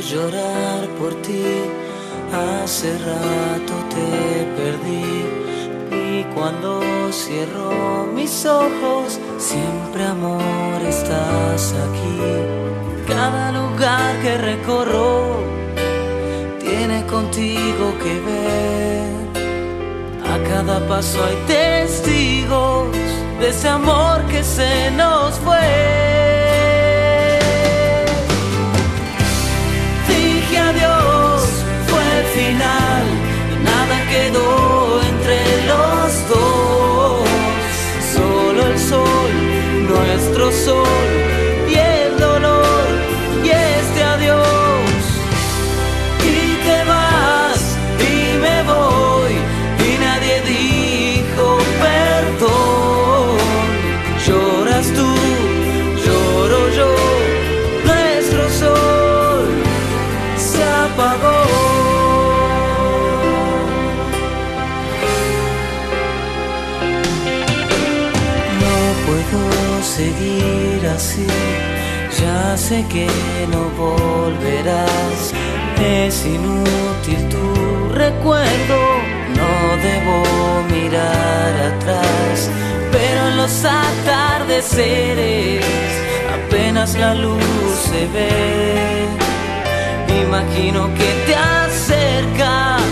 llorar por ti. Hace rato te perdí y cuando cierro mis ojos, siempre amor estás aquí. Cada lugar que recorro tiene contigo que ver. A cada paso hay testigos de ese amor que se nos fue. Sol, nuestro sol, seguir así, ya sé que no volverás. Es inútil tu recuerdo, no debo mirar atrás, pero en los atardeceres apenas la luz se ve. Imagino que te acercas